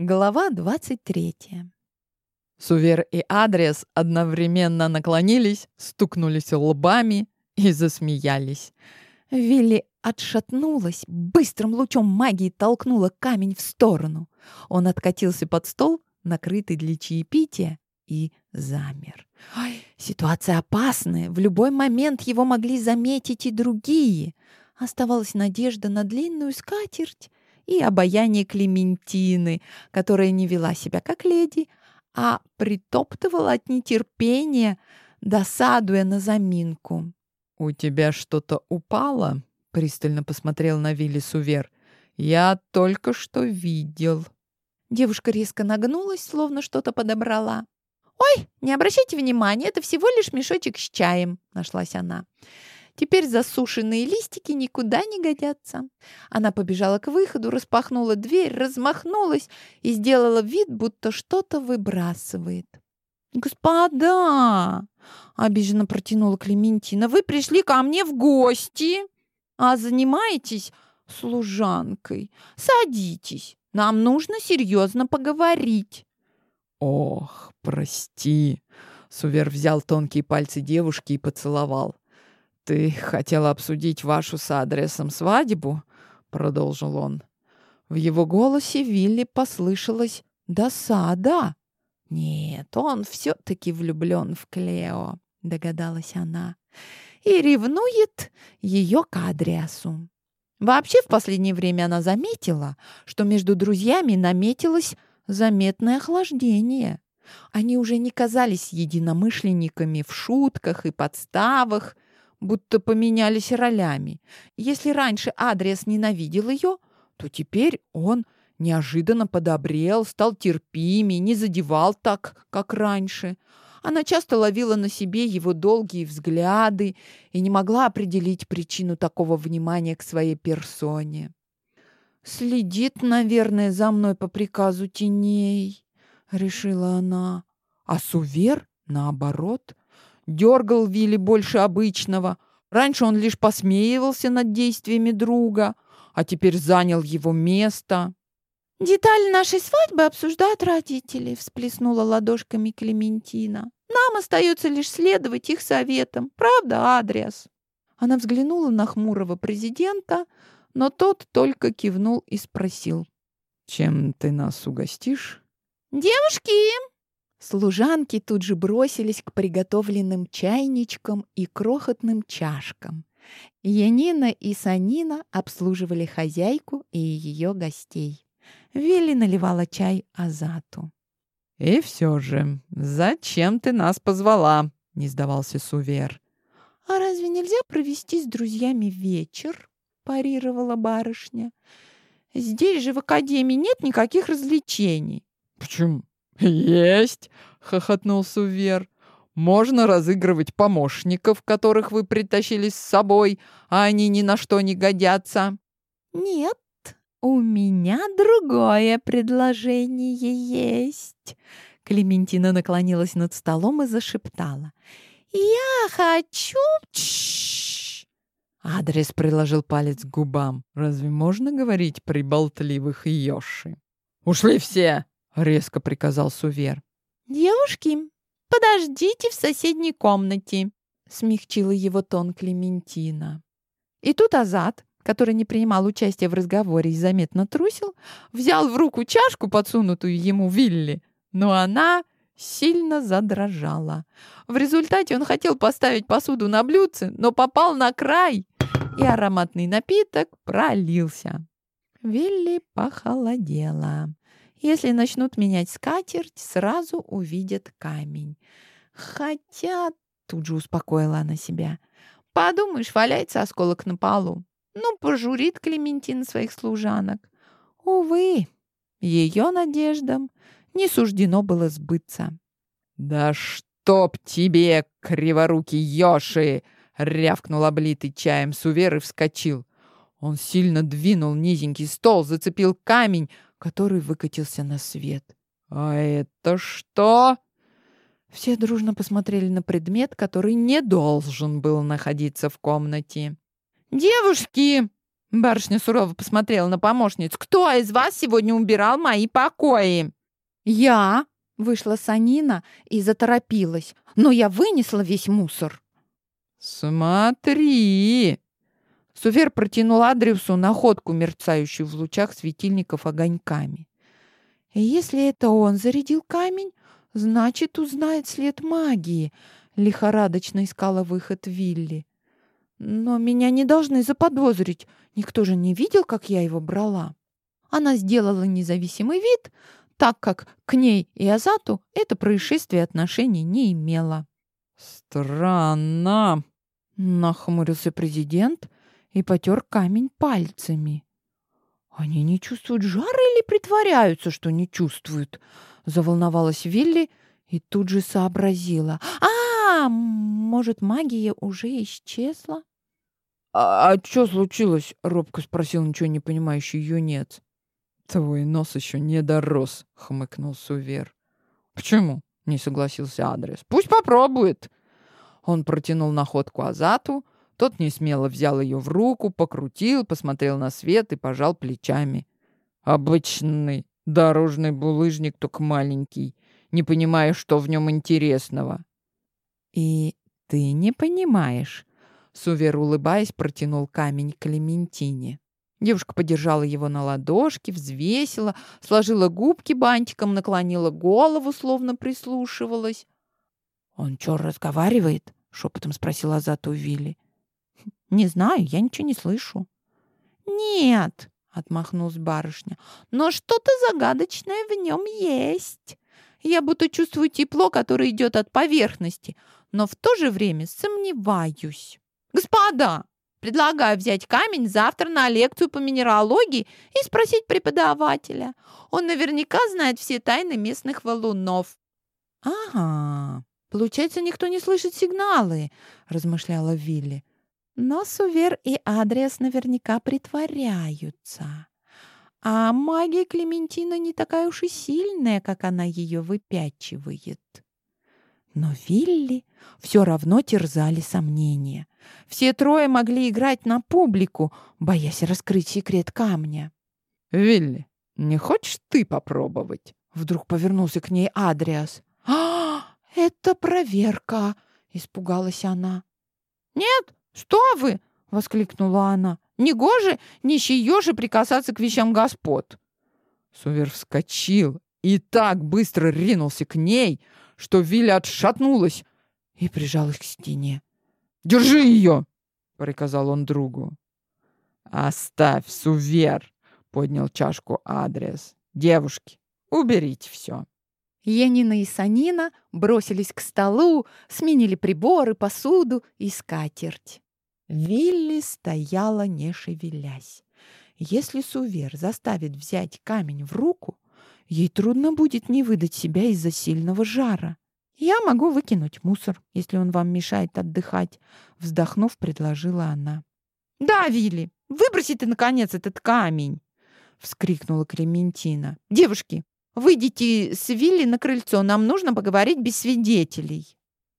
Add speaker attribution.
Speaker 1: Глава 23.
Speaker 2: Сувер и Адриас одновременно наклонились, стукнулись лбами и засмеялись.
Speaker 1: Вилли отшатнулась, быстрым лучом магии толкнула камень в сторону. Он откатился под стол, накрытый для чаепития, и замер. Ой, ситуация опасная. В любой момент его могли заметить и другие. Оставалась надежда на длинную скатерть и обаяние Клементины, которая не вела себя как леди, а притоптывала от нетерпения, досадуя на заминку.
Speaker 2: «У тебя что-то упало?» — пристально посмотрел на Вилли Сувер. «Я только что видел».
Speaker 1: Девушка резко нагнулась, словно что-то подобрала. «Ой, не обращайте внимания, это всего лишь мешочек с чаем», — нашлась она. Теперь засушенные листики никуда не годятся. Она побежала к выходу, распахнула дверь, размахнулась и сделала вид, будто что-то выбрасывает. «Господа!» — обиженно протянула Клементина. «Вы пришли ко мне в гости, а занимаетесь служанкой. Садитесь, нам нужно серьезно поговорить».
Speaker 2: «Ох, прости!» Сувер взял тонкие пальцы девушки и поцеловал. «Ты хотела обсудить вашу с Адриасом свадьбу?» — продолжил он.
Speaker 1: В его голосе Вилли послышалась досада. «Нет, он все-таки влюблен в Клео», — догадалась она, «и ревнует ее к Адриасу». Вообще, в последнее время она заметила, что между друзьями наметилось заметное охлаждение. Они уже не казались единомышленниками в шутках и подставах, будто поменялись ролями. Если раньше Адрес ненавидел ее, то теперь он неожиданно подобрел, стал терпимее, не задевал так, как раньше. Она часто ловила на себе его долгие взгляды и не могла определить причину такого внимания к своей персоне. «Следит, наверное, за мной по приказу теней», — решила она. А Сувер, наоборот, дергал Вилли больше обычного. Раньше он лишь посмеивался над действиями друга, а теперь занял его место. «Детали нашей свадьбы обсуждают родители», — всплеснула ладошками Клементина. «Нам остается лишь следовать их советам. Правда, Адриас?» Она взглянула на хмурого президента, но тот только кивнул и спросил.
Speaker 2: «Чем ты нас угостишь?»
Speaker 1: «Девушки!» Служанки тут же бросились к приготовленным чайничкам и крохотным чашкам. Янина и Санина обслуживали хозяйку и ее гостей. Вилли наливала чай Азату.
Speaker 2: «И все же, зачем ты нас позвала?» — не сдавался Сувер.
Speaker 1: «А разве нельзя провести с друзьями вечер?» — парировала барышня. «Здесь же в академии нет никаких развлечений».
Speaker 2: «Почему? «Есть!» — хохотнул Сувер. «Можно разыгрывать помощников, которых вы притащили с собой, а они ни на что не годятся».
Speaker 1: «Нет, у меня другое предложение есть». Клементина наклонилась над столом и зашептала. «Я хочу...»
Speaker 2: Адриас приложил палец к губам. «Разве можно говорить при болтливых Йоши?» «Ушли все!» Резко приказал Сувер.
Speaker 1: «Девушки, подождите в соседней комнате», — смягчила его тон Клементина. И тут Азат, который не принимал участия в разговоре и заметно трусил, взял в руку чашку, подсунутую ему Вилли, но она сильно задрожала. В результате он хотел поставить посуду на блюдце, но попал на край, и ароматный напиток пролился. Вилли похолодела. Если начнут менять скатерть, сразу увидят камень. Хотя, тут же успокоила она себя, подумаешь, валяется осколок на полу. Ну, пожурит Клементина своих служанок. Увы, ее надеждам не суждено было сбыться.
Speaker 2: «Да чтоб тебе, криворукий Йоши!» — рявкнул облитый чаем Сувер и вскочил. Он сильно двинул низенький стол, зацепил камень, который выкатился на свет. «А это что?» Все дружно посмотрели на предмет, который не должен был находиться в комнате.
Speaker 1: «Девушки!»
Speaker 2: Барышня сурово посмотрела на помощниц. «Кто из вас сегодня убирал мои покои?»
Speaker 1: «Я!» — вышла Санина и заторопилась. «Но я вынесла весь мусор».
Speaker 2: «Смотри!» Сувер протянул Адриасу находку, мерцающую в лучах светильников огоньками.
Speaker 1: «Если это он зарядил камень, значит, узнает след магии», — лихорадочно искала выход Вилли. «Но меня не должны заподозрить. Никто же не видел, как я его брала». Она сделала независимый вид, так как к ней и Азату это происшествие отношения не имело.
Speaker 2: «Странно», — нахмурился президент и потер камень пальцами.
Speaker 1: «Они не чувствуют жара или притворяются, что не чувствуют?» Заволновалась Вилли и тут же сообразила. «А, может, магия уже исчезла?»
Speaker 2: «А, -а что случилось?» — робко спросил ничего не понимающий юнец. «Твой нос еще не дорос», — хмыкнул Сувер. «Почему?» — не согласился Адриас. «Пусть попробует». Он протянул находку Азату, тот несмело взял ее в руку, покрутил, посмотрел на свет и пожал плечами. «Обычный дорожный булыжник, только маленький, не понимаю, что в нем интересного».
Speaker 1: «И ты не понимаешь?» Сувер, улыбаясь, протянул камень Клементине. Девушка подержала его на ладошке, взвесила, сложила губки бантиком, наклонила голову, словно прислушивалась. «Он что, разговаривает?» — шепотом спросил Азат у Вилли. «Не знаю, я ничего не слышу». «Нет», — отмахнулась барышня, «но что-то загадочное в нем есть. Я будто чувствую тепло, которое идет от поверхности, но в то же время сомневаюсь». «Господа, предлагаю взять камень завтра на лекцию по минералогии и спросить преподавателя. Он наверняка знает все тайны местных валунов». «Ага, получается, никто не слышит сигналы», — размышляла Вилли. Но Сувер и Адриас наверняка притворяются. А магия Клементина не такая уж и сильная, как она ее выпячивает. Но Вилли все равно терзали сомнения. Все трое могли играть на публику, боясь раскрыть секрет камня.
Speaker 2: «Вилли, не хочешь ты попробовать?»
Speaker 1: Вдруг повернулся к ней Адриас. «А, это проверка!» — испугалась она. «Нет, «Что вы?» — воскликнула она. «Негоже нищеёже прикасаться к вещам господ!»
Speaker 2: Сувер вскочил и так быстро ринулся к ней, что Вилли отшатнулась и прижалась к стене. «Держи ее!» — приказал он другу. «Оставь, Сувер!» — поднял чашку Адриас. «Девушки, уберите все!»
Speaker 1: Янина и Санина бросились к столу, сменили приборы, посуду и скатерть. Вилли стояла, не шевелясь. Если Сувер заставит взять камень в руку, ей трудно будет не выдать себя из-за сильного жара. «Я могу выкинуть мусор, если он вам мешает отдыхать», — вздохнув, предложила она. «Да, Вилли, выброси ты, наконец, этот камень!» — вскрикнула Клементина. «Девушки, выйдите с Вилли на крыльцо, нам нужно поговорить без свидетелей».